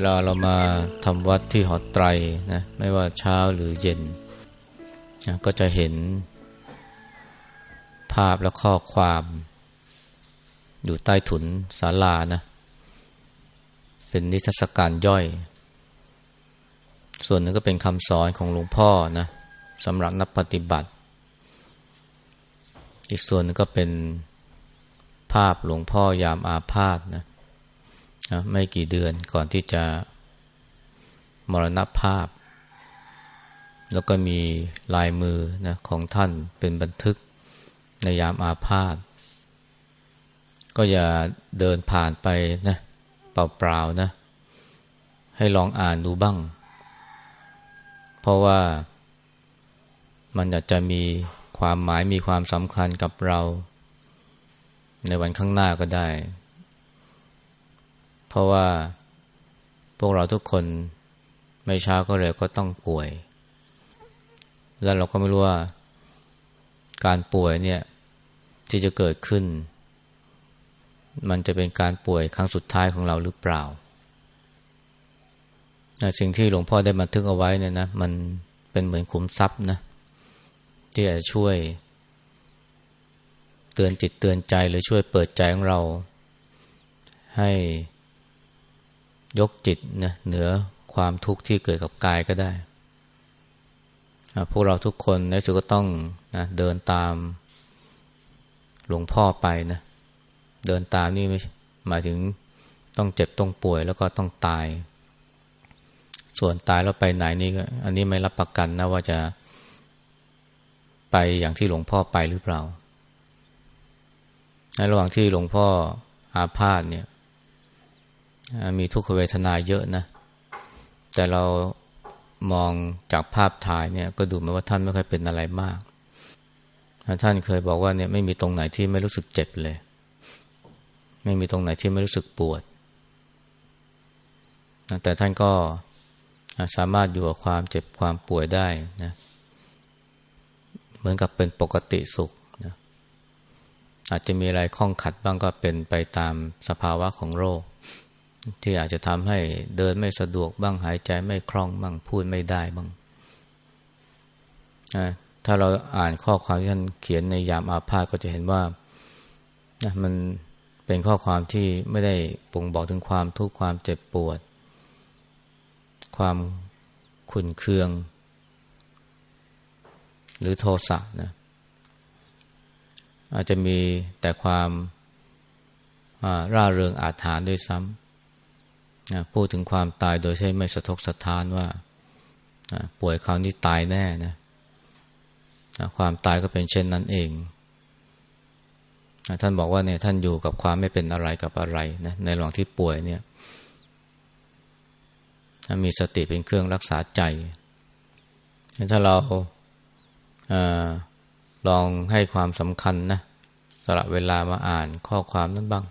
เวลาเรามาทำวัดที่หอไตรนะไม่ว่าเช้าหรือเย็นนะก็จะเห็นภาพและข้อความ อยู่ใต้ถุนศาลานะ เป็นนิทรรศการย่อย ส่วนหนึ่งก็เป็นคำสอนของหลวงพ่อนะสำหรับนักปฏิบัติ อีกส่วนนึงก็เป็นภาพหลวงพ่อยามอาพาธนะนะ ไม่กี่เดือนก่อนที่จะมรณภาพ แล้วก็มีลายมือนะของท่านเป็นบันทึกในยามอาพาธก็อย่าเดินผ่านไปนะเปล่าๆนะ ให้ลองอ่านดูบ้าง เพราะว่ามันอาจจะมีความหมายมีความสำคัญกับเรา ในวันข้างหน้าก็ได้ เพราะว่าพวกเราทุกคนไม่ช้าก็เร็วก็ต้องป่วย แล้วเราก็ไม่รู้ว่า การป่วยเนี่ยที่จะเกิดขึ้น มันจะเป็นการป่วยครั้งสุดท้ายของเราหรือเปล่าสิ่งที่หลวงพ่อได้บันทึกเอาไว้เนี่ยนะมันเป็นเหมือนขุมทรัพย์นะที่จะช่วย เตือนจิตเตือนใจหรือช่วยเปิดใจของเรา ให้ ยกจิตนะเหนือความทุกข์ที่เกิดกับกายก็ได้พวกเราทุกคนในสุดก็ต้องนะเดินตามหลวงพ่อไปนะเดินตามนี่ไม่หมายถึงต้องเจ็บต้องป่วยแล้วก็ต้องตาย ส่วนตายแล้วไปไหนนี่ก็อันนี้ไม่รับประกันนะว่าจะไปอย่างที่หลวงพ่อไปหรือเปล่า ในระหว่างที่หลวงพ่ออาพาธเนี่ย มีทุกขเวทนาเยอะนะ แต่เรามองจากภาพถ่ายเนี่ย ก็ดูเหมือนว่าท่านไม่เคยเป็นอะไรมาก ท่านเคยบอกว่าเนี่ยไม่มีตรงไหนที่ไม่รู้สึกเจ็บเลย ไม่มีตรงไหนที่ไม่รู้สึกปวด แต่ท่านก็สามารถอยู่กับความเจ็บความป่วยได้นะเหมือนกับเป็นปกติสุขนะอาจจะมีอะไรข้องขัดบ้างก็เป็นไปตามสภาวะของโรค ที่อาจจะทำให้เดินไม่สะดวกบ้างหายใจไม่คล่องบ้างพูดไม่ได้บ้างถ้าเราอ่านข้อความที่ท่านเขียนในยามอาพาธก็จะเห็นว่ามันเป็นข้อความที่ไม่ได้ป่งบอกถึงความทุกข์ความเจ็บปวด ความขุนเคือง หรือโทสะนะอาจจะมีแต่ความร่าเริงอาถรรพ์ด้วยซ้ำ พูดถึงความตายโดยใช้ไม่สะทกสะท้านว่าป่วยคราวนี้ตายแน่นะความตายก็เป็นเช่นนั้นเองท่านบอกว่าเนี่ยท่านอยู่กับความไม่เป็นอะไรกับอะไรนะในหลวงที่ป่วยเนี่ยมีสติเป็นเครื่องรักษาใจ ถ้าเราอลองให้ความสำคัญนะสละเวลามาอ่านข้อความนั้นบ้าง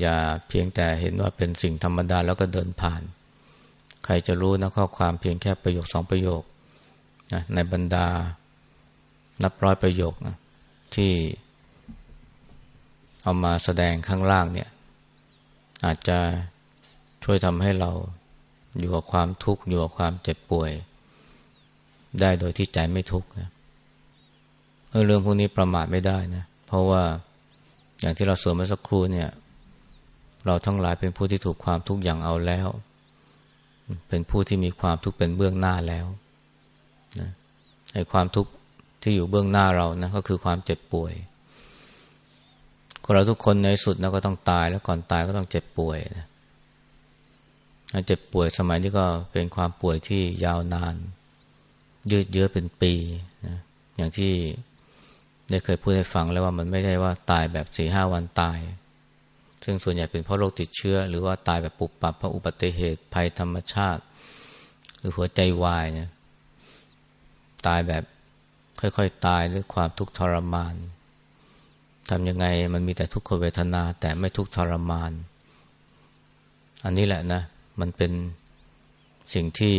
อย่าเพียงแต่เห็นว่าเป็นสิ่งธรรมดาแล้วก็เดินผ่าน ใครจะรู้นะข้อความเพียงแค่ประโยคสองประโยคนะในบรรดานับร้อยประโยคนะที่เอามาแสดงข้างล่างเนี่ย อาจจะช่วยทำให้เราอยู่กับความทุกข์อยู่กับความเจ็บป่วย ได้โดยที่ใจไม่ทุกข์นะเรื่องพวกนี้ประมาทไม่ได้นะ เพราะว่าอย่างที่เราสวดเมื่อสักครู่เนี่ย เราทั้งหลายเป็นผู้ที่ถูกความทุกข์อย่างเอาแล้ว เป็นผู้ที่มีความทุกข์เป็นเบื้องหน้าแล้วนะไอ้ความทุกข์ที่อยู่เบื้องหน้าเรานะก็คือความเจ็บป่วยคนเราทุกคนในสุดนะก็ต้องตายแล้วก่อนตายก็ต้องเจ็บป่วยนะเจ็บป่วยสมัยนี้ก็เป็นความป่วยที่ยาวนาน ยืดเยื้อเป็นปีนะอย่างที่ได้เคยพูดให้ฟังแล้วว่ามันไม่ได้ว่าตายแบบสี่ห้าวันตาย ซึ่งส่วนใหญ่เป็นเพราะโรคติดเชื้อ หรือว่าตายแบบปุบปับเพราะอุบัติเหตุภัยธรรมชาติ หรือหัวใจวายเนี่ยตายแบบค่อยๆ ตายด้วยความทุกข์ทรมานทำยังไงมันมีแต่ทุกขเวทนา แต่ไม่ทุกข์ทรมาน อันนี้แหละนะ มันเป็นสิ่งที่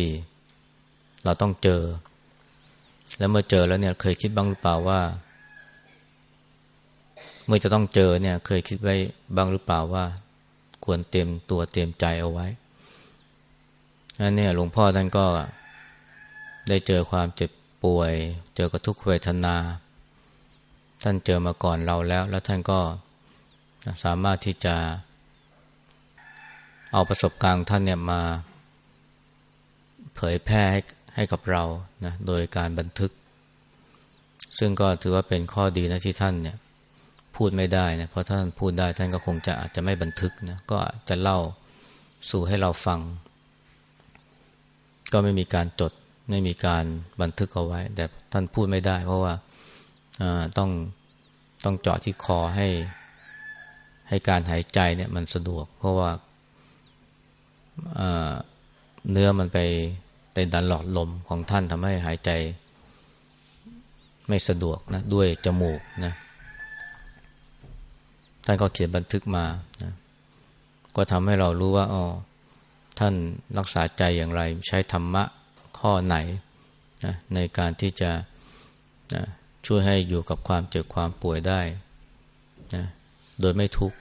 เราต้องเจอ แล้วเมื่อเจอแล้วเนี่ยเคยคิดบ้างหรือเปล่าว่า เมื่อจะต้องเจอเนี่ยเคยคิดไว้บ้างหรือเปล่าว่า ควรเตรียมตัวเตรียมใจเอาไว้นั่นเนี่ยหลวงพ่อท่านก็ได้เจอความเจ็บป่วย เจอกับทุกขเวทนา ท่านเจอมาก่อนเราแล้ว แล้วท่านก็สามารถที่จะ เอาประสบการณ์ท่านเนี่ยมา เผยแพร่ให้ให้กับเรานะโดยการบันทึก ซึ่งก็ถือว่าเป็นข้อดีนะที่ท่านเนี่ย พูดไม่ได้นะเพราะท่านพูดได้ท่านก็คงจะอาจจะไม่บันทึกนะก็จะเล่าสู่ให้เราฟัง ก็ไม่มีการจดไม่มีการบันทึกเอาไว้ แต่ท่านพูดไม่ได้ เพราะว่าต้องต้องเจาะที่คอให้ ให้การหายใจเนี่ยมันสะดวก เพราะว่าเนื้อมันไปในดันหลอดลมของท่านทำให้หายใจไม่สะดวกนะด้วยจมูกนะ ท่านก็เขียนบันทึกมานะก็ทำให้เรารู้ว่าอ๋อท่านรักษาใจอย่างไร ใช้ธรรมะข้อไหนนะในการที่จะนะช่วยให้อยู่กับความเจ็บความป่วยได้นะโดยไม่ทุกข์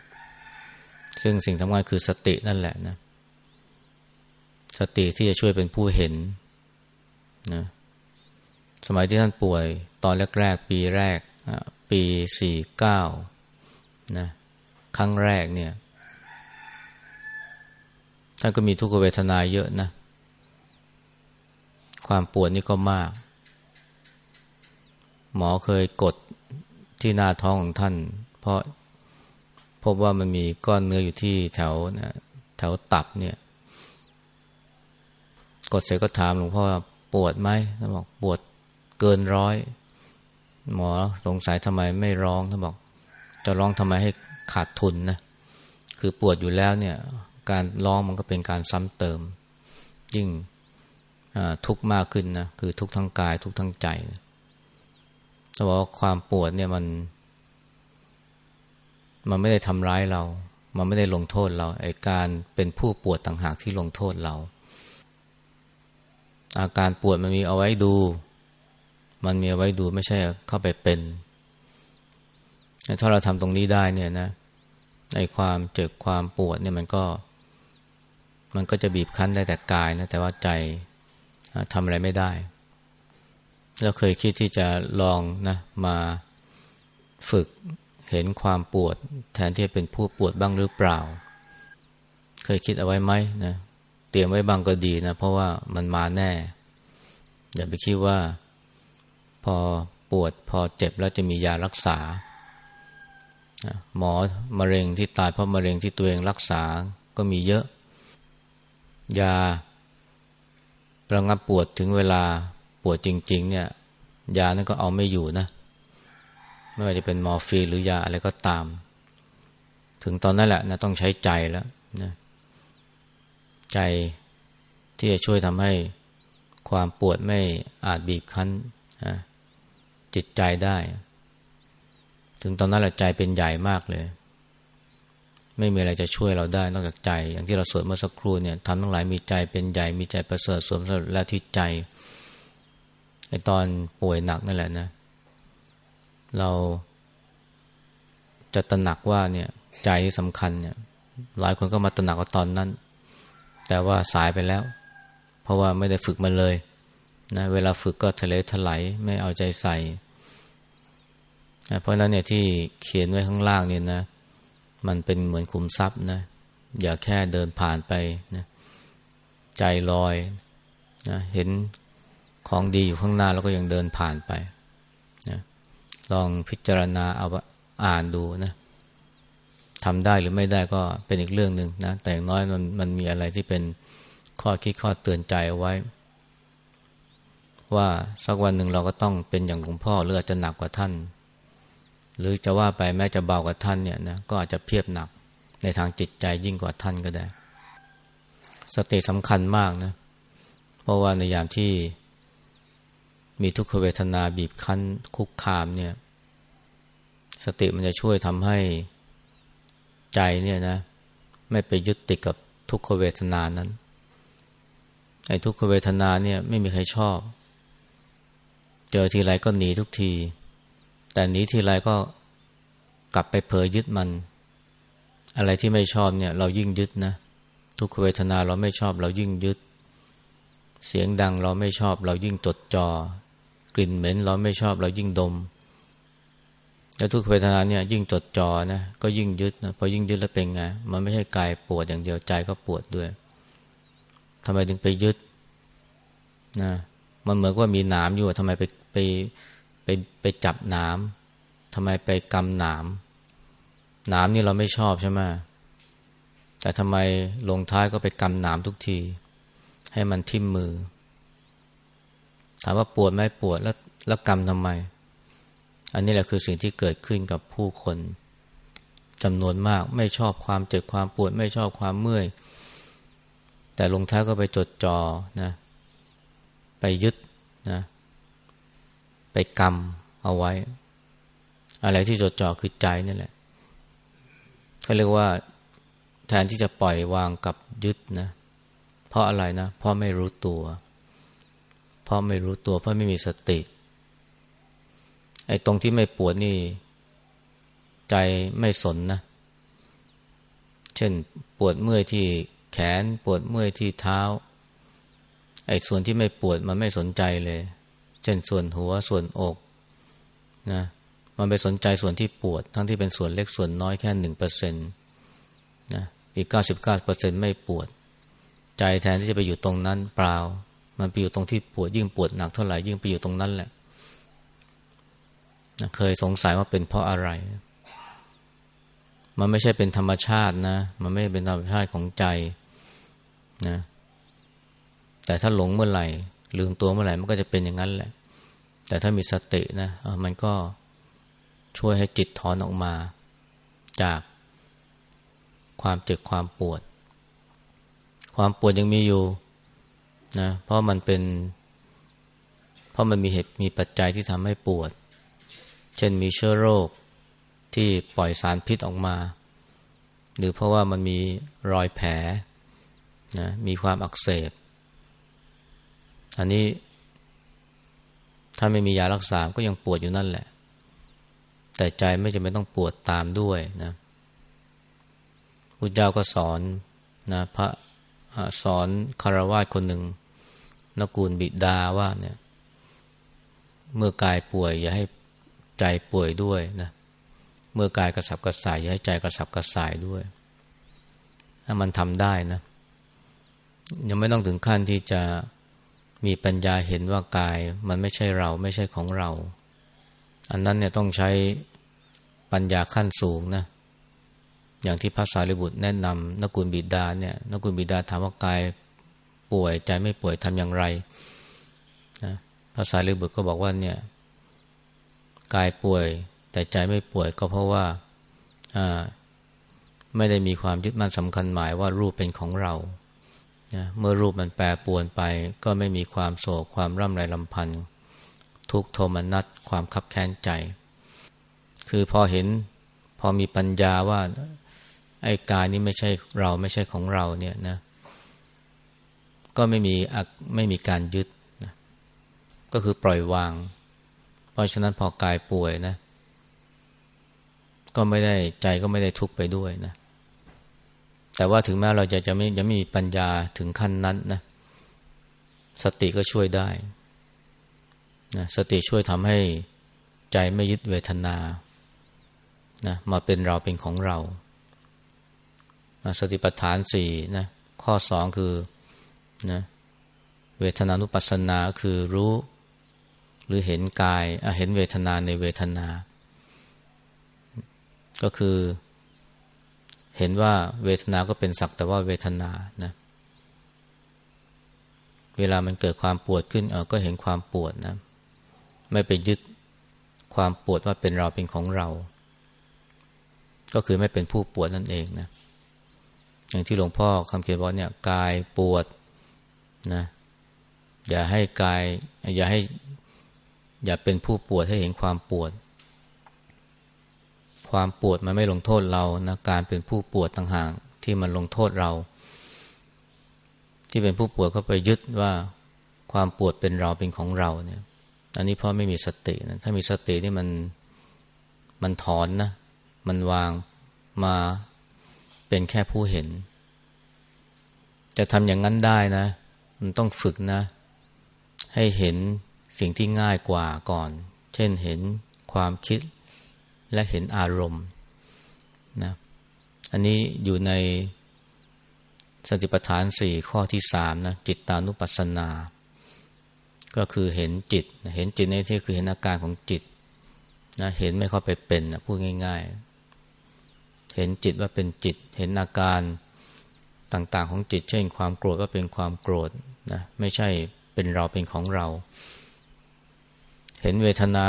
ซึ่งสิ่งสำคัญคือสตินั่นแหละนะ สติที่จะช่วยเป็นผู้เห็นนะสมัยที่ท่านป่วยตอนแรก ๆ ปีแรก ปีสี่เก้า นะครั้งแรกเนี่ยท่านก็มีทุกขเวทนาเยอะนะ ความปวดนี่ก็มาก หมอเคยกดที่หน้าท้องของท่าน เพราะพบว่ามันมีก้อนเนื้ออยู่ที่แถวนะแถวตับเนี่ย กดเสร็จก็ถามหลวงพ่อปวดไหมท่านบอกปวดเกินร้อย หมอสงสัยทำไมไม่ร้องท่านบอก จะร้องทำไมให้ขาดทุนนะคือปวดอยู่แล้วเนี่ยการร้องมันก็เป็นการซ้ำเติม ยิ่งทุกข์มากขึ้นนะคือทุกข์ทั้งกายทุกข์ทั้งใจแต่ว่าความปวดเนี่ยมัน มันไม่ได้ทำร้ายเรา มันไม่ได้ลงโทษเราไอการเป็นผู้ปวดต่างหากที่ลงโทษเรา อาการปวดมันมีเอาไว้ดู มันมีเอาไว้ดูไม่ใช่เข้าไปเป็น ถ้าเราทำตรงนี้ได้เนี่ยนะในความเจ็บความปวดเนี่ยมันก็ มันก็จะบีบคั้นได้แต่กายนะแต่ว่าใจทำอะไรไม่ได้เราเคยคิดที่จะลองนะมาฝึกเห็นความปวด แทนที่จะเป็นผู้ปวดบ้างหรือเปล่า เคยคิดเอาไว้ไหมนะเตรียมไว้บ้างก็ดีนะเพราะว่ามันมาแน่ อย่าไปคิดว่า พอปวดพอเจ็บแล้วจะมียารักษา หมอมะเร็งที่ตายเพราะมะเร็งที่ตัวเองรักษาก็มีเยอะ ยาระงับปวดถึงเวลาปวดจริง ๆ เนี่ย ยานั้นก็เอาไม่อยู่นะ ไม่ว่าจะเป็นมอร์ฟีนหรือยาอะไรก็ตาม ถึงตอนนั้นแหละนะต้องใช้ใจแล้วนะใจที่จะช่วยทำให้ความปวดไม่อาจบีบคั้นจิตใจได้ ถึงตอนนั้นแหละใจเป็นใหญ่มากเลย ไม่มีอะไรจะช่วยเราได้นอกจากใจ อย่างที่เราสวดเมื่อสักครู่เนี่ยทำทั้งหลายมีใจเป็นใหญ่มีใจประเสริฐสมสำเร็จและที่ใจไอตอนป่วยหนักนั่นแหละนะ เราจะตระหนักว่าเนี่ย ใจที่สำคัญเนี่ย หลายคนก็มาตระหนักว่าตอนนั้น แต่ว่าสายไปแล้ว เพราะว่าไม่ได้ฝึกมาเลยนะเวลาฝึกก็ทะเลถลายไม่เอาใจใส่ เพราะนั้นเนี่ยที่เขียนไว้ข้างล่างเนี่ยนะ มันเป็นเหมือนคุมทรัพย์นะ อย่าแค่เดินผ่านไปนะใจลอยนะเห็นของดีอยู่ข้างหน้าแล้วก็ยังเดินผ่านไปนะลองพิจารณาเอาอ่านดูนะทำได้หรือไม่ได้ก็เป็นอีกเรื่องหนึ่งนะ แต่อย่างน้อยมันมันมีอะไรที่เป็นข้อคิดข้อเตือนใจเอาไว้ ว่าสักวันหนึ่งเราก็ต้องเป็นอย่างหลวงพ่อหรืออาจจะหนักกว่าท่าน หรือจะว่าไปแม้จะเบากว่าท่านเนี่ยนะก็อาจจะเพียบหนักในทางจิตใจยิ่งกว่าท่านก็ได้ สติสำคัญมากนะ เพราะว่าในยามที่มีทุกขเวทนาบีบคั้นคุกคามเนี่ย สติมันจะช่วยทำให้ใจเนี่ยนะ ไม่ไปยึดติดกับทุกขเวทนานั้นไอ้ทุกขเวทนาเนี่ยไม่มีใครชอบ เจอทีไรก็หนีทุกที แต่หนีทีไรก็กลับไปเผยยึดมัน อะไรที่ไม่ชอบเนี่ย เรายิ่งยึดนะ ทุกเวทนาเราไม่ชอบเรายิ่งยึด เสียงดังเราไม่ชอบ เรายิ่งจดจอ่อกลิ่นเหม็นเราไม่ชอบเรายิ่งดมแล้วทุกเวทนาเนี่ยยิ่งจดจ่อนะก็ยิ่งยึดนะพอยิ่งยึดแล้วเป็นไงมันไม่ใช่กายปวดอย่างเดียวใจก็ปวดด้วยทำไมถึงไปยึดนะมันเหมือนว่ามีหนามอยู่ทำไมไปไป ไปไปจับหนามทำไมไปกำหนามหนามนี่เราไม่ชอบใช่ไหมแต่ทำไมลงท้ายก็ไปกำหนามทุกที ให้มันทิ่มมือ ถามว่าปวดไหมปวดแล้วแล้วกำทำไม อันนี้แหละคือสิ่งที่เกิดขึ้นกับผู้คนจำนวนมาก ไม่ชอบความเจ็บความปวด ไม่ชอบความเมื่อย แต่ลงท้ายก็ไปจดจอนะ ไปยึดนะ ไปกำเอาไว้ อะไรที่จดจ่อคือใจนี่แหละเขาเรียกว่าแทนที่จะปล่อยวางกับยึดนะ เพราะอะไรนะ เพราะไม่รู้ตัว เพราะไม่รู้ตัว เพราะไม่มีสติ ไอ้ตรงที่ไม่ปวดนี่ ใจไม่สนนะ เช่นปวดเมื่อยที่แขนปวดเมื่อยที่เท้า ไอ้ส่วนที่ไม่ปวดมันไม่สนใจเลย เช่นส่วนหัวส่วนอกนะมันไปสนใจส่วนที่ปวด ทั้งที่เป็นส่วนเล็กส่วนน้อยแค่หนึ่งเปอร์เซ็นต์นะอีกเก้าสิบเก้าเปอร์เซ็นไม่ปวด ใจแทนที่จะไปอยู่ตรงนั้นเปล่า มันไปอยู่ตรงที่ปวดยิ่งปวดหนักเท่าไหร่ยิ่งไปอยู่ตรงนั้นแหละนะเคยสงสัยว่าเป็นเพราะอะไร มันไม่ใช่เป็นธรรมชาตินะ มันไม่เป็นธรรมชาติของใจนะ แต่ถ้าหลงเมื่อไหร่ ลืมตัวเมื่อไหร่มันก็จะเป็นอย่างนั้นแหละ แต่ถ้ามีสตินะมันก็ช่วยให้จิตถอนออกมา จากความเจ็บความปวด ความปวดยังมีอยู่นะเพราะมันเป็น เพราะมันมีเหตุมีปัจจัยที่ทำให้ปวด เช่นมีเชื้อโรคที่ปล่อยสารพิษออกมา หรือเพราะว่ามันมีรอยแผลนะมีความอักเสบ อันนี้ ถ้าไม่มียารักษาก็ยังปวดอยู่นั่นแหละ แต่ใจไม่จำเป็นต้องปวดตามด้วยนะพุทธเจ้าก็สอนนะพระสอนคารวะคนหนึ่งนกูลบิดาว่าเนี่ย เมื่อกายป่วย อย่าให้ใจป่วยด้วยนะเมื่อกายกระสับกระส่ายอย่าให้ใจกระสับกระส่ายด้วย ถ้ามันทำได้นะยังไม่ต้องถึงขั้นที่จะ มีปัญญาเห็นว่ากายมันไม่ใช่เราไม่ใช่ของเรา อันนั้นเนี่ยต้องใช้ปัญญาขั้นสูงนะ อย่างที่พระสารีบุตรแนะนำนกุลบิดาเนี่ยนกุลบิดาถามว่ากายป่วยใจไม่ป่วยทำอย่างไรนะพระสารีบุตรก็บอกว่าเนี่ยกายป่วย แต่ใจไม่ป่วยก็เพราะว่าไม่ได้มีความยึดมั่นสำคัญหมายว่ารูปเป็นของเรา นะเมื่อรูปมันแปรปวนไป ก็ไม่มีความโศกความร่ำไรลำพันธ์ทุกโทมนัสความคับแค้นใจ คือพอเห็นพอมีปัญญาว่าไอ้กายนี้ไม่ใช่เราไม่ใช่ของเราเนี่ยนะ ก็ไม่มีไม่มีการยึดนะก็คือปล่อยวาง เพราะฉะนั้นพอกายป่วยนะ ก็ไม่ได้ใจก็ไม่ได้ทุกข์ไปด้วยนะ แต่ว่าถึงแม้เราจะจะไม่ยังไม่มีปัญญาถึงขั้นนั้นนะ สติก็ช่วยได้นะสติช่วยทำให้ใจไม่ยึดเวทนานะมาเป็นเราเป็นของเรา สติปัฏฐานสี่นะข้อสองคือนะเวทนานุปัสสนาคือรู้ หรือเห็นกายเห็นเวทนาในเวทนา ก็คือ เห็นว่าเวทนาก็เป็นสักแต่ว่าเวทนานะ เวลามันเกิดความปวดขึ้นเออก็เห็นความปวดนะ ไม่ไปยึดความปวดว่าเป็นเราเป็นของเรา ก็คือไม่เป็นผู้ปวดนั่นเองนะ อย่างที่หลวงพ่อคำเขียนบอกเนี่ยกายปวดนะ อย่าให้กาย อย่าให้ อย่าเป็นผู้ปวดให้เห็นความปวด ความปวดมันไม่ลงโทษเรานะการเป็นผู้ปวดต่างหากที่มันลงโทษเรา ที่เป็นผู้ปวดก็ไปยึดว่าความปวดเป็นเราเป็นของเราเนี่ย อันนี้เพราะไม่มีสตินะถ้ามีสตินี่มันมันถอนนะ มันวางมาเป็นแค่ผู้เห็น จะทำอย่างนั้นได้นะ มันต้องฝึกนะ ให้เห็นสิ่งที่ง่ายกว่าก่อน เช่นเห็นความคิด และเห็นอารมณ์นะอันนี้อยู่ในสติปัฏฐานสี่ข้อที่สามนะจิตตานุปัสสนา ก็คือเห็นจิต เห็นจิตในที่คือเห็นอาการของจิตนะเห็นไม่เข้าไปเป็นนะพูดง่าย ๆ เห็นจิตว่าเป็นจิต เห็นอาการต่างๆของจิต เช่น ความโกรธว่าเป็นความโกรธนะไม่ใช่เป็นเราเป็นของเรา เห็นเวทนา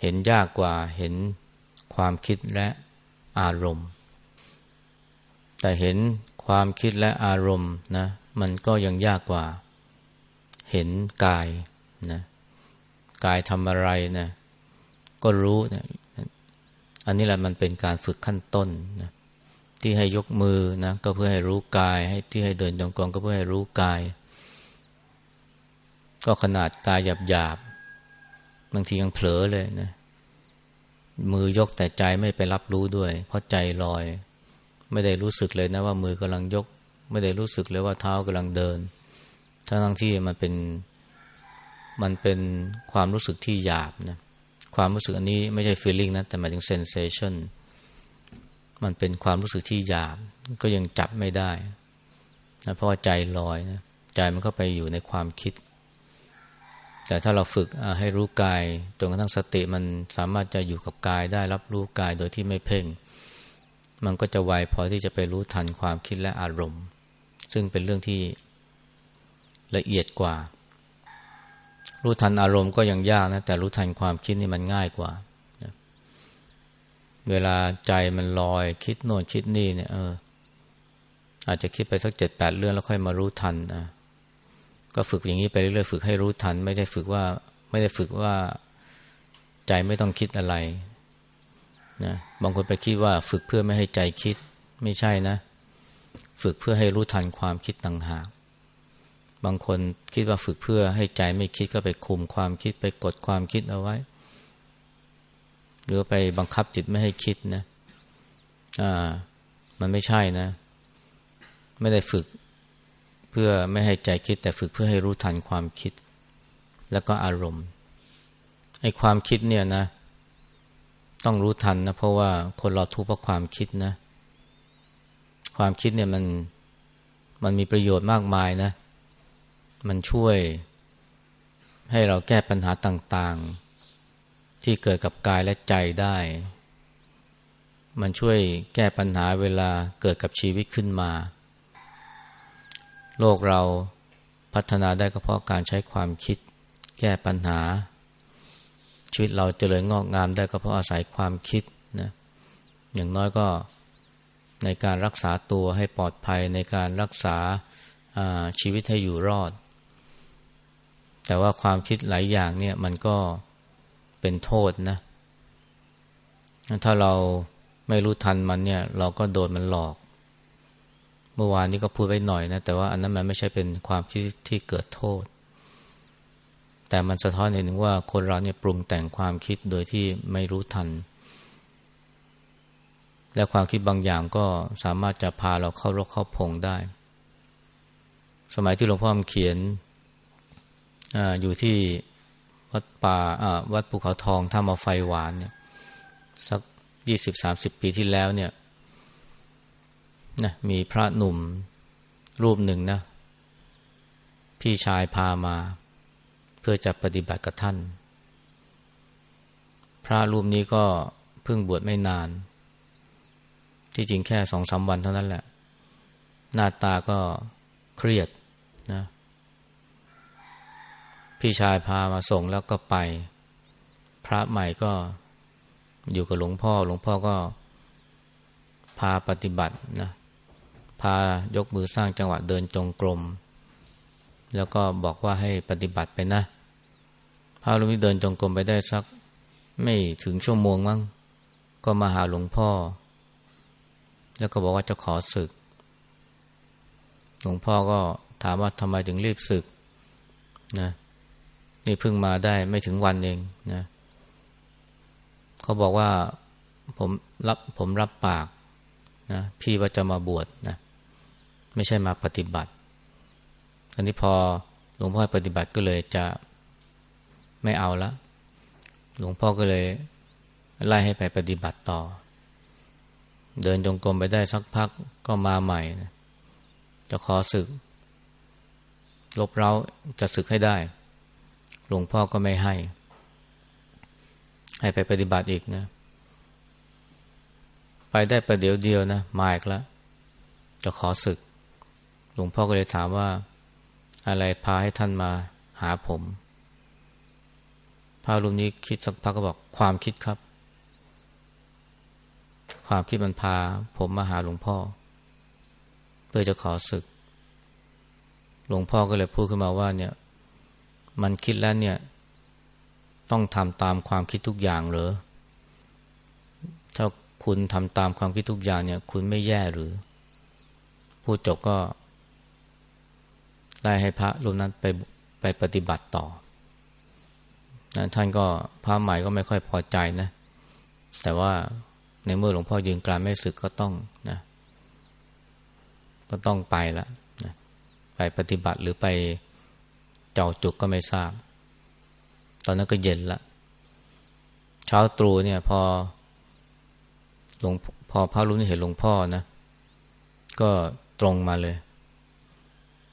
เห็นยากกว่าเห็นความคิดและอารมณ์ แต่เห็นความคิดและอารมณ์นะมันก็ยังยากกว่า เห็นกายนะกายทำอะไรนะก็รู้นะอันนี้แหละมันเป็นการฝึกขั้นต้นนะที่ให้ยกมือนะก็เพื่อให้รู้กาย ให้ที่ให้เดินจงกรมก็เพื่อให้รู้กาย ก็ขนาดกายหยาบหยา บางทียังเผลอเลยนะ มือยกแต่ใจไม่ไปรับรู้ด้วย เพราะใจลอย ไม่ได้รู้สึกเลยนะว่ามือกำลังยก ไม่ได้รู้สึกเลยว่าเท้ากำลังเดิน ทั้งที่มันเป็นมันเป็นความรู้สึกที่หยาบนะ ความรู้สึกอันนี้ไม่ใช่ feeling นะ แต่หมายถึง sensation มันเป็นความรู้สึกที่หยาบ ก็ยังจับไม่ได้นะเพราะว่าใจลอยนะ ใจมันก็ไปอยู่ในความคิด แต่ถ้าเราฝึกให้รู้กายจนกระทั่งสติมันสามารถจะอยู่กับกายได้รับรู้กายโดยที่ไม่เพ่ง มันก็จะไวพอที่จะไปรู้ทันความคิดและอารมณ์ ซึ่งเป็นเรื่องที่ละเอียดกว่า รู้ทันอารมณ์ก็ยังยากนะแต่รู้ทันความคิดนี่มันง่ายกว่า เวลาใจมันลอยคิดโน่นคิดนี่เนี่ยเอออาจจะคิดไปสักเจ็ดแปดเรื่องแล้วค่อยมารู้ทันนะ ก็ฝึกอย่างนี้ไปเรื่อยๆฝึกให้รู้ทัน ไม่ได้ฝึกว่า ไม่ได้ฝึกว่าใจไม่ต้องคิดอะไรนะบางคนไปคิดว่าฝึกเพื่อไม่ให้ใจคิดไม่ใช่นะ ฝึกเพื่อให้รู้ทันความคิดต่างหากบางคนคิดว่าฝึกเพื่อให้ใจไม่คิดก็ไปคุมความคิดไปกดความคิดเอาไว้ หรือไปบังคับจิตไม่ให้คิดนะ อ่า มันไม่ใช่นะ ไม่ได้ฝึก พื่อไม่ให้ใจคิด แต่ฝึกเพื่อให้รู้ทันความคิด แล้วก็อารมณ์ไอ้ความคิดเนี่ยนะ ต้องรู้ทันนะเพราะว่าคนเราทุกข์เพราะความคิดนะ ความคิดเนี่ยมันมันมีประโยชน์มากมายนะ มันช่วย ให้เราแก้ปัญหาต่าง ๆ ที่เกิดกับกายและใจได้ มันช่วยแก้ปัญหาเวลาเกิดกับชีวิตขึ้นมา โลกเราพัฒนาได้ก็เพราะการใช้ความคิดแก้ปัญหา ชีวิตเราเจริญงอกงามได้ก็เพราะอาศัยความคิดนะอย่างน้อยก็ในการรักษาตัวให้ปลอดภัยในการรักษาชีวิตให้อยู่รอด แต่ว่าความคิดหลายอย่างเนี่ยมันก็เป็นโทษนะ ถ้าเราไม่รู้ทันมันเนี่ย เราก็โดนมันหลอก เมื่อวานนี้ก็พูดไว้หน่อยนะ แต่ว่าอันนั้นมันไม่ใช่เป็นความที่ที่เกิดโทษ แต่มันสะท้อนเห็นว่าคนเราเนี่ยปรุงแต่งความคิดโดยที่ไม่รู้ทัน และความคิดบางอย่างก็สามารถจะพาเราเข้ารกเข้าพงได้ สมัยที่หลวงพ่อเขียนออยู่ที่วัดป่าวัดภูเขาทองท่ามาไฟหวานเนี่ยสักยี่สิบสามสิบปีที่แล้วเนี่ย นะมีพระหนุ่มรูปหนึ่งนะ พี่ชายพามา เพื่อจะปฏิบัติกับท่าน พระรูปนี้ก็เพิ่งบวชไม่นาน ที่จริงแค่สองสาวันเท่านั้นแหละ หน้าตาก็เครียดนะ พี่ชายพามาส่งแล้วก็ไป พระใหม่ก็อยู่กับหลวงพ่อ หลวงพ่อก็พาปฏิบัตินะ พายกมือสร้างจังหวะเดินจงกรม แล้วก็บอกว่าให้ปฏิบัติไปนะพระลุงนี้เดินจงกรมไปได้สัก ไม่ถึงชั่วโมงมั้งก็มาหาหลวงพ่อ แล้วก็บอกว่าจะขอศึก หลวงพ่อก็ถามว่าทำไมถึงรีบศึกนะนี่เพิ่งมาได้ไม่ถึงวันเองนะเขาบอกว่าผมรับผมรับปากนะพี่ว่าจะมาบวชนะ ไม่ใช่มาปฏิบัติ อันนี้พอหลวงพ่อปฏิบัติก็เลยจะไม่เอาละ หลวงพ่อก็เลยไล่ให้ไปปฏิบัติต่อ เดินจงกรมไปได้สักพักก็มาใหม่นะจะขอศึก ลบเราจะศึกให้ได้ หลวงพ่อก็ไม่ให้ ให้ไปปฏิบัติอีกนะ ไปได้ประเดี๋ยวเดียวนะมาอีกแล้วจะขอศึก หลวงพ่อก็เลยถามว่า อะไรพาให้ท่านมาหาผมพระรูปนี้คิดสักพักก็บอกความคิดครับ ความคิดมันพา ผมมาหาหลวงพ่อ เพื่อจะขอศึก หลวงพ่อก็เลยพูดขึ้นมาว่า เนี่ย มันคิดแล้วเนี่ย ต้องทำตามความคิดทุกอย่างเหรอถ้าคุณทำตามความคิดทุกอย่างเนี่ย คุณไม่แย่หรือ พูดจบก็ ไล่ให้พระรูปนั้นไปไปปฏิบัติต่อนะท่านก็พระใหม่ก็ไม่ค่อยพอใจนะ แต่ว่าในเมื่อหลวงพ่อยืนกลางไม่ศึกก็ต้องนะก็ต้องไปละนะไปปฏิบัติหรือไปเจ้าจุกก็ไม่ทราบ ตอนนั้นก็เย็นละเช้าตรู่เนี่ยพอหลวงพอพระรู้นี่เห็นหลวงพ่อนะ ก็ตรงมาเลย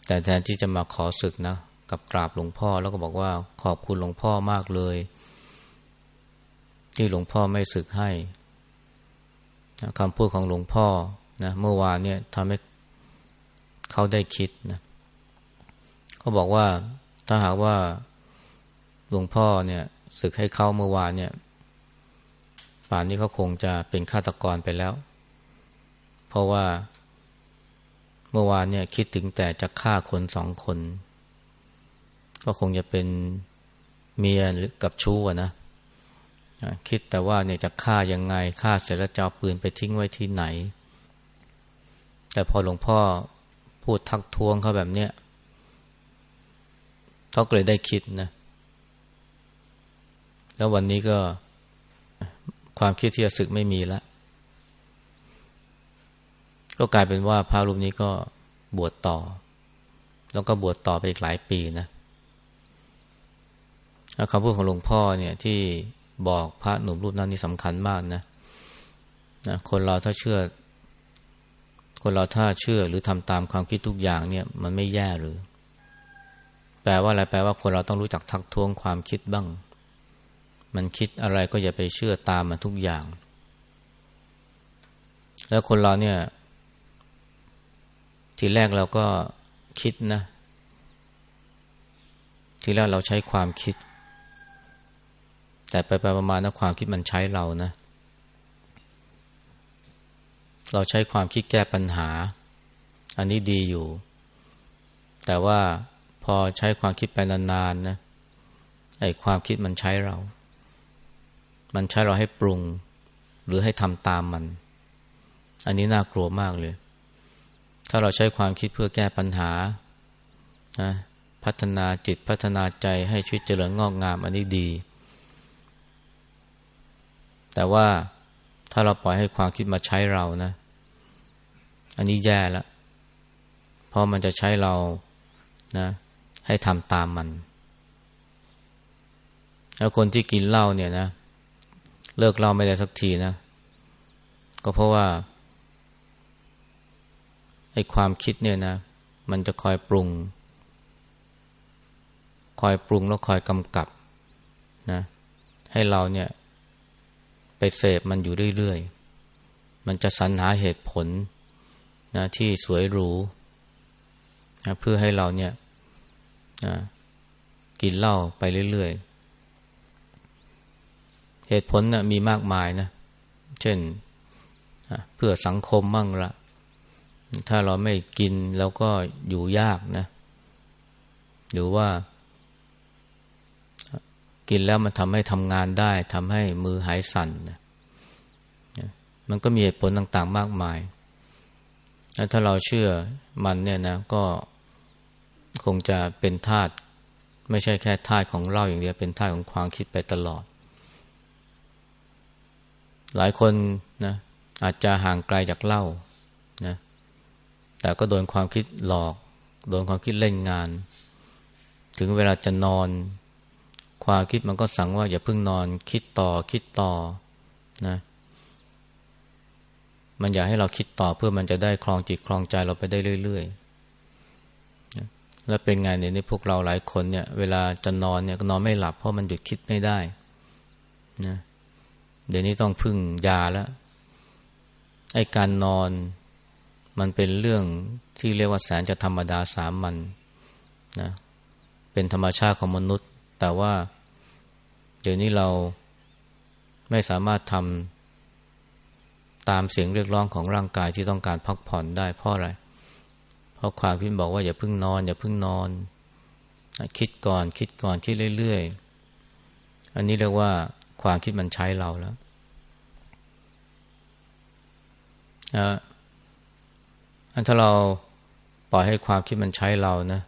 แต่แทนที่จะมาขอศึกนะกับกราบหลวงพ่อแล้วก็บอกว่าขอบคุณหลวงพ่อมากเลย ที่หลวงพ่อไม่ศึกให้คำพูดของหลวงพ่อนะเมื่อวานเนี่ยทำให้เขาได้คิดนะเขาบอกว่าถ้าหากว่าหลวงพ่อเนี่ยศึกให้เขาเมื่อวานเนี่ย ป่านนี้เขาคงจะเป็นฆาตกรไปแล้ว เพราะว่า เมื่อวานเนี่ยคิดถึงแต่จะฆ่าคนสองคน ก็คงจะเป็นเมียหรือกับชู้นะคิดแต่ว่าเนี่ยจะฆ่ายังไงฆ่าเสร็จแล้วจะเอาปืนไปทิ้งไว้ที่ไหน แต่พอหลวงพ่อพูดทักท้วงเขาแบบเนี้ยเขาก็เลยได้คิดนะแล้ววันนี้ก็ความคิดที่จะศึกไม่มีแล้ว ก็กลายเป็นว่าพระรูปนี้ก็บวชต่อ แล้วก็บวชต่อไปอีกหลายปีนะคำพูดของหลวงพ่อเนี่ยที่บอกพระหนุ่มรูปนั้นนี่สำคัญมากนะนะคนเราถ้าเชื่อ คนเราถ้าเชื่อหรือทำตามความคิดทุกอย่างเนี่ย มันไม่แย่หรือ แปลว่าอะไรแปลว่าคนเราต้องรู้จักทักท้วงความคิดบ้าง มันคิดอะไรก็อย่าไปเชื่อตามมันทุกอย่าง แล้วคนเราเนี่ย ทีแรกเราก็คิดนะ ทีแรกเราใช้ความคิด แต่ไปไปประมาณนะความคิดมันใช้เรานะ เราใช้ความคิดแก้ปัญหา อันนี้ดีอยู่ แต่ว่าพอใช้ความคิดไปนานๆนะไอ้ความคิดมันใช้เรา มันใช้เราให้ปรุง หรือให้ทำตามมัน อันนี้น่ากลัวมากเลย ถ้าเราใช้ความคิดเพื่อแก้ปัญหานะพัฒนาจิตพัฒนาใจให้ชีวิตเจริญงอกงามอันนี้ดี แต่ว่าถ้าเราปล่อยให้ความคิดมาใช้เรานะ อันนี้แย่ล้วเพราะมันจะใช้เรานะให้ทำตามมันแล้วคนที่กินเหล้าเนี่ยนะ เลิกเหล้าไม่ได้สักทีนะ ก็เพราะว่า ไอ้ความคิดเนี่ยนะ มันจะคอยปรุง คอยปรุงแล้วคอยกำกับนะให้เราเนี่ยไปเสพมันอยู่เรื่อยๆ มันจะสรรหาเหตุผลนะที่สวยหรูนะเพื่อให้เราเนี่ยนะกินเหล้าไปเรื่อยๆ เหตุผลนะมีมากมายนะ เช่นเพื่อสังคมมั่งละ ถ้าเราไม่กินแล้วก็อยู่ยากนะ หรือว่า กินแล้วมันทำให้ทำงานได้ทำให้มือหายสั่นนะมันก็มีเหตุผลต่างๆมากมาย ถ้าเราเชื่อมันเนี่ยนะ ก็คงจะเป็นธาตุไม่ใช่แค่ธาตุของเราอย่างเดียวเป็นธาตุของความคิดไปตลอด หลายคนนะอาจจะห่างไกลจากเล้า แต่ก็โดนความคิดหลอก โดนความคิดเล่นงาน ถึงเวลาจะนอน ความคิดมันก็สั่งว่าอย่าเพิ่งนอน คิดต่อคิดต่อนะมันอยากให้เราคิดต่อเพื่อมันจะได้คลองจิตคลองใจเราไปได้เรื่อยๆ แล้วเป็นไงเนี่ยนี่พวกเราหลายคนเนี่ย เวลาจะนอนเนี่ยก็นอนไม่หลับเพราะมันหยุดคิดไม่ได้นะเดี๋ยวนี้ต้องพึ่งยาแล้วไอ้การนอน มันเป็นเรื่องที่เรียกว่าแสนจะธรรมดาสามัญนนะเป็นธรรมชาติของมนุษย์ แต่ว่า เดี๋ยวนี้เราไม่สามารถทำตามเสียงเรียกร้องของร่างกายที่ต้องการพักผ่อนได้เพราะอะไร เพราะความพิมบอกว่าอย่าพิ่งนอน อย่าพิ่งนอน คิดก่อนคิดก่อนคิดเรื่อยๆ อันนี้เรียกว่าความคิดมันใช้เราแล้วอัน ถ้าเราปล่อยให้ความคิดมันใช้เรานะ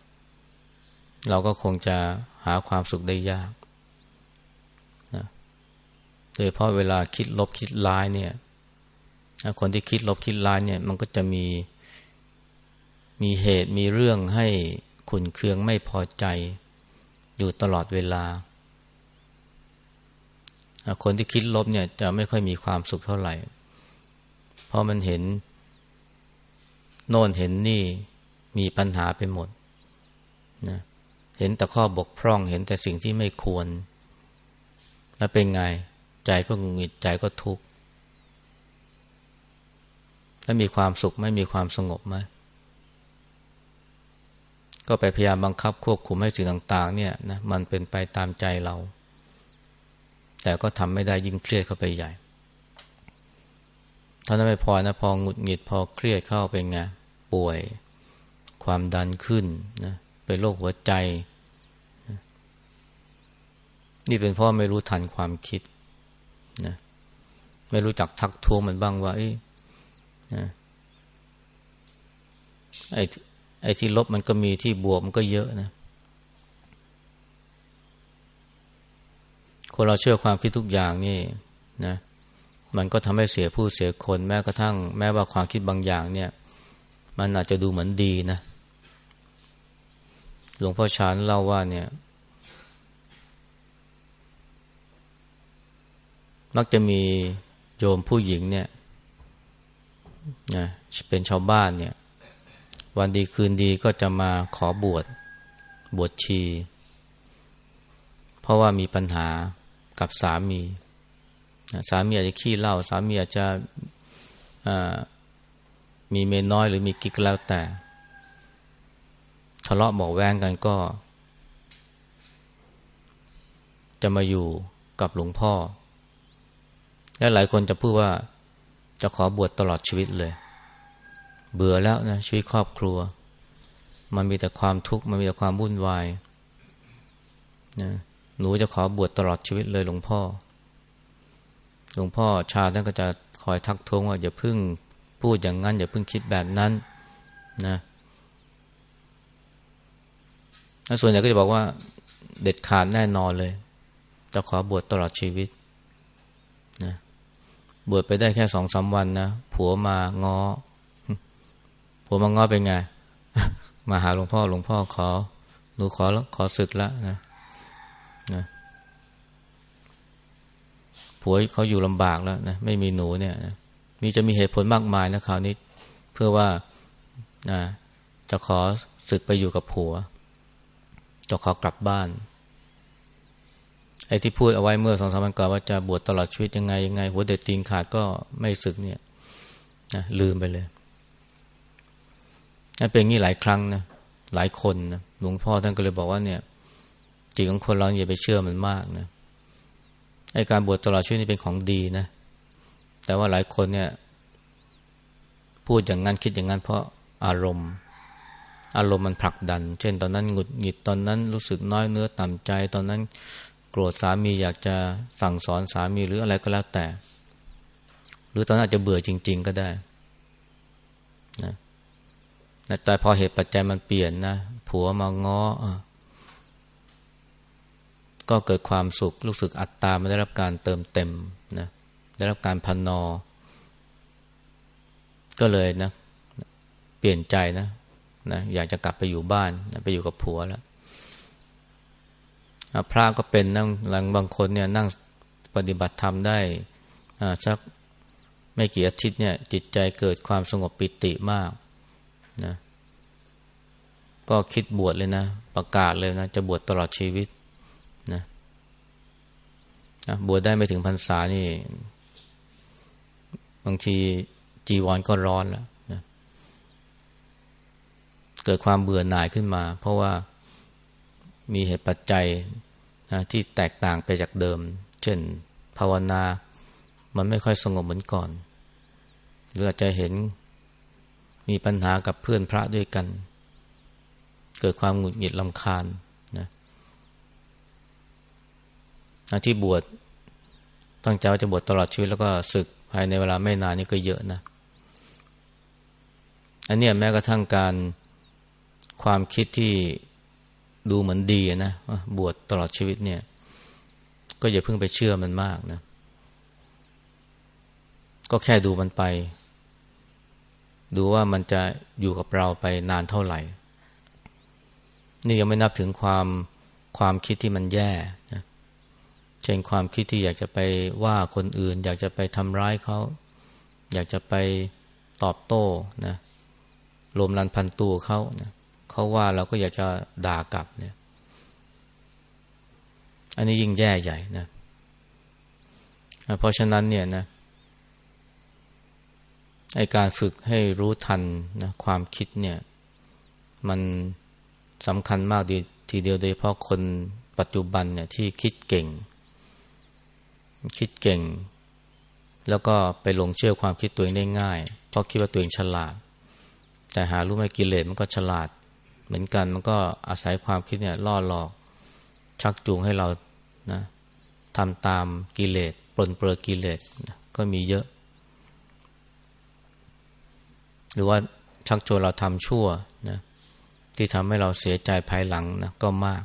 เราก็คงจะหาความสุขได้ยากนะโดยเพราะเวลาคิดลบคิดร้ายเนี่ยคนที่คิดลบคิดร้ายเนี่ย มันก็จะมีมีเหตุมีเรื่องให้ขุนเคืองไม่พอใจอยู่ตลอดเวลา คนที่คิดลบเนี่ยจะไม่ค่อยมีความสุขเท่าไหร่ เพราะมันเห็น โน่นเห็นนี่มีปัญหาไปหมดนะเห็นแต่ข้อบกพร่องเห็นแต่สิ่งที่ไม่ควร แล้วเป็นไง ใจก็งุนงิดใจก็ทุกข์แล้วมีความสุขไม่มีความสงบไหมก็ไปพยายามบังคับควบคุมให้สิ่งต่าง ๆ เนี่ยนะมันเป็นไปตามใจเรา แต่ก็ทำไม่ได้ยิ่งเครียดเข้าไปใหญ่ ท่านั้นไม่พอนะพอหงุดหงิดพอเครียดเข้าเป็นไงป่วยความดันขึ้นนะเป็นโรคหัวใจ นี่เป็นเพราะไม่รู้ทันความคิดนะไม่รู้จักทักท้วงมันบ้างว่าไอ้ไอ้ไอ้ที่ลบมันก็มีที่บวกมันก็เยอะนะคนเราเชื่อความคิดทุกอย่างนี่นะ มันก็ทำให้เสียผู้เสียคนแม้กระทั่ง แม้ว่าความคิดบางอย่างเนี่ย มันอาจจะดูเหมือนดีนะหลวงพ่อชานเล่าว่าเนี่ย มักจะมีโยมผู้หญิงเนี่ยนะเป็นชาวบ้านเนี่ย วันดีคืนดีก็จะมาขอบวชบวชชี เพราะว่ามีปัญหากับสามี สามีอาจจะขี้เหล้าสามีอาจจะมีเมนน้อยหรือมีกิ๊กแล้วแต่ ทะเลาะบอกแว้งกันก็ จะมาอยู่กับหลวงพ่อ และหลายคนจะพูดว่าจะขอบวชตลอดชีวิตเลย เบื่อแล้วนะชีวิตครอบครัว มันมีแต่ความทุกข์มันมีแต่ความวุ่นวายนะหนูจะขอบวชตลอดชีวิตเลยหลวงพ่อ หลวงพ่อชาท่านก็จะคอยทักท้วงว่าอย่าพึ่งพูดอย่างนั้น อย่าพิ่งคิดแบบนั้นนะส่วนใหญ่ก็จะบอกว่าเด็ดขาดแน่นอนเลย จะขอบวชตลอดชีวิตนะบวชไปได้แค่สองสาวันนะผัวมางอผัวมางอเป็นไง มาหาหลวงพ่อหลวงพ่อขอหนูขอขอศึกแล้วนะนะ ผัวเขาอยู่ลำบากแล้วนะไม่มีหนูเนี่ยนะมีจะมีเหตุผลมากมายนะคราวนี้เพื่อว่านะจะขอศึกไปอยู่กับผัว จะขอกลับบ้าน ไอ้ที่พูดเอาไว้เมื่อสองสามวันก่อนว่าจะบวชตลอดชีวิตยังไงยังไง หัวเด็ดตีนขาดก็ไม่ศึกเนี่ยนะลืมไปเลยนั่นเป็นงี้หลายครั้งนะหลายคนนะหลวงพ่อท่านก็เลยบอกว่าเนี่ยจิตของคนเราอย่าไปเชื่อมันมากนะ ไอการบวชตลอดชีวิตนี่เป็นของดีนะ แต่ว่าหลายคนเนี่ย พูดอย่างนั้นคิดอย่างนั้นเพราะอารมณ์ อารมณ์มันผลักดัน เช่น ตอนนั้นหงุดหงิดตอนนั้นรู้สึกน้อยเนื้อต่ำใจ ตอนนั้นโกรธสามีอยากจะสั่งสอนสามีหรืออะไรก็แล้วแต่ หรือตอนนั้นอาจจะเบื่อจริง ๆ ก็ได้นะแต่พอเหตุปัจจัยมันเปลี่ยนนะผัวมาง้อ ก็เกิดความสุขรู้สึกอัตตาไม่ได้รับการเติมเต็มนะได้รับการพันนอ ก็เลยนะ เปลี่ยนใจนะนะอยากจะกลับไปอยู่บ้านนะไปอยู่กับผัวแล้วพระก็เป็นนั่งหลังบางคนเนี่ยนั่งปฏิบัติธรรมได้สักไม่กี่อาทิตย์เนี่ย จิตใจเกิดความสงบปิติมากนะก็คิดบวชเลยนะ ประกาศเลยนะ จะบวชตลอดชีวิต บวชได้ไม่ถึงพรรษานี่ บางทีจีวรก็ร้อนแล้วนะเกิดความเบื่อหน่ายขึ้นมา เพราะว่ามีเหตุปัจจัยนะที่แตกต่างไปจากเดิม เช่น ภาวนา มันไม่ค่อยสงบเหมือนก่อน หรืออาจจะเห็นมีปัญหากับเพื่อนพระด้วยกัน เกิดความหงุดหงิดลำคาญนะ ที่บวชตั้งใจว่าจะบวชตลอดชีวิตแล้วก็ศึกภายในเวลาไม่นานนี่ก็เยอะนะอันนี้แม้กระทั่งการความคิดที่ดูเหมือนดีนะบวชตลอดชีวิตเนี่ย ก็อย่าเพิ่งไปเชื่อมันมากนะ ก็แค่ดูมันไป ดูว่ามันจะอยู่กับเราไปนานเท่าไหร่ นี่ยังไม่นับถึงความความคิดที่มันแย่นะ ช่นความคิดที่อยากจะไปว่าคนอื่น อยากจะไปทำร้ายเขา อยากจะไปตอบโต้นะลมรันพันตูเขานะเขาว่าเราก็อยากจะด่ากลับเนี่ย อันนี้ยิ่งแย่ใหญ่นะเพราะฉะนั้นเนี่ยนะไอการฝึกให้รู้ทันนะความคิดเนี่ย มันสำคัญมากดีทีเดียวโดยเพราะคนปัจจุบันเนี่ยที่คิดเก่ง คิดเก่ง แล้วก็ไปหลงเชื่อความคิดตัวเองได้ง่าย เพราะคิดว่าตัวเองฉลาด แต่หารู้ไหมกิเลสมันก็ฉลาด เหมือนกันมันก็อาศัยความคิดเนี่ยล่อหลอก ชักจูงให้เรานะทำตามกิเลสปลนเปลือกิเลสนะก็มีเยอะ หรือว่าชักชวนเราทำชั่วนะที่ทำให้เราเสียใจภายหลังนะก็มาก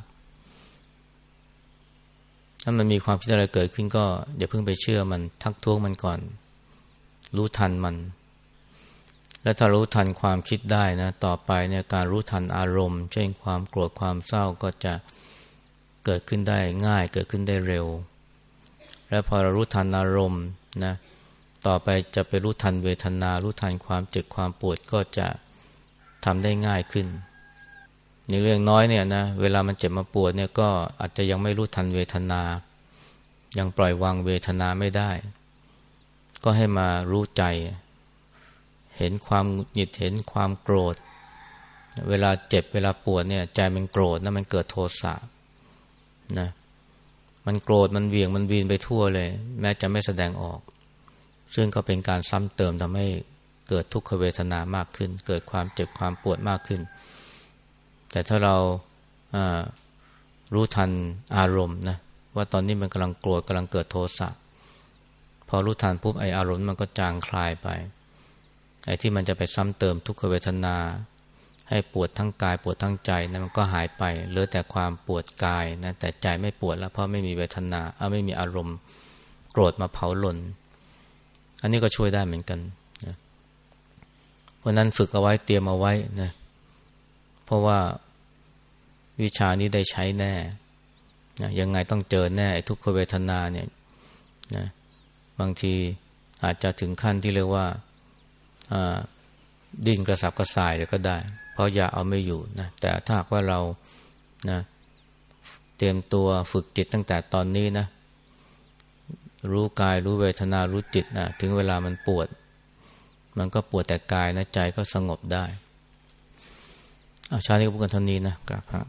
ถ้ามันมีความคิดอะไรเกิดขึ้นก็อย่าเพิ่งไปเชื่อมันทักท้วงมันก่อน รู้ทันมัน และถ้ารู้ทันความคิดได้นะ ต่อไปเนี่ยการรู้ทันอารมณ์ เช่นความโกรธความเศร้าก็จะเกิดขึ้นได้ง่ายเกิดขึ้นได้เร็ว และพอเรารู้ทันอารมณ์นะต่อไปจะไปรู้ทันเวทนา รู้ทันความเจ็บความปวดก็จะทำได้ง่ายขึ้น ในเรื่องน้อยเนี่ยนะเวลามันเจ็บมาปวดเนี่ยก็อาจจะยังไม่รู้ทันเวทนา ยังปล่อยวางเวทนาไม่ได้ ก็ให้มารู้ใจ เห็นความหงิดเห็นความโกรธ เวลาเจ็บเวลาปวดเนี่ยใจมันโกรธนะมันเกิดโทสะนะมันโกรธมันเวียงมันวีนไปทั่วเลย แม้จะไม่แสดงออก ซึ่งก็เป็นการซ้ำเติมทำให้เกิดทุกขเวทนามากขึ้น เกิดความเจ็บความปวดมากขึ้น แต่ถ้าเรารู้ทันอารมณ์นะว่าตอนนี้มันกำลังโกรธกำลังเกิดโทสะพอรู้ทันปุ๊บไออารมณ์มันก็จางคลายไปไอ้ที่มันจะไปซ้ำเติมทุกขเวทนา ให้ปวดทั้งกายปวดทั้งใจนะมันก็หายไปเหลือแต่ความปวดกายนะแต่ใจไม่ปวดแล้วเพราะไม่มีเวทนาเอาไม่มีอารมณ์โกรธมาเผาหล่นอันนี้ก็ช่วยได้เหมือนกันนะเพราะนั้นฝึกเอาไว้เตรียมเอาไว้นะ เพราะว่าวิชานี้ได้ใช้แน่นะยังไงต้องเจอแน่ทุกขเวทนาเนี่ยนะบางทีอาจจะถึงขั้นที่เรียกว่าดิ้นกระสับกระส่ายเลยก็ได้ เพราะยาเอาไม่อยู่นะแต่ถ้าว่าเรานะเตรียมตัวฝึกจิตตั้งแต่ตอนนี้นะรู้กายรู้เวทนารู้จิตนะถึงเวลามันปวด มันก็ปวดแต่กายนะใจก็สงบได้ อาชาตินี้ก็พูดกันเท่านี้นะครับ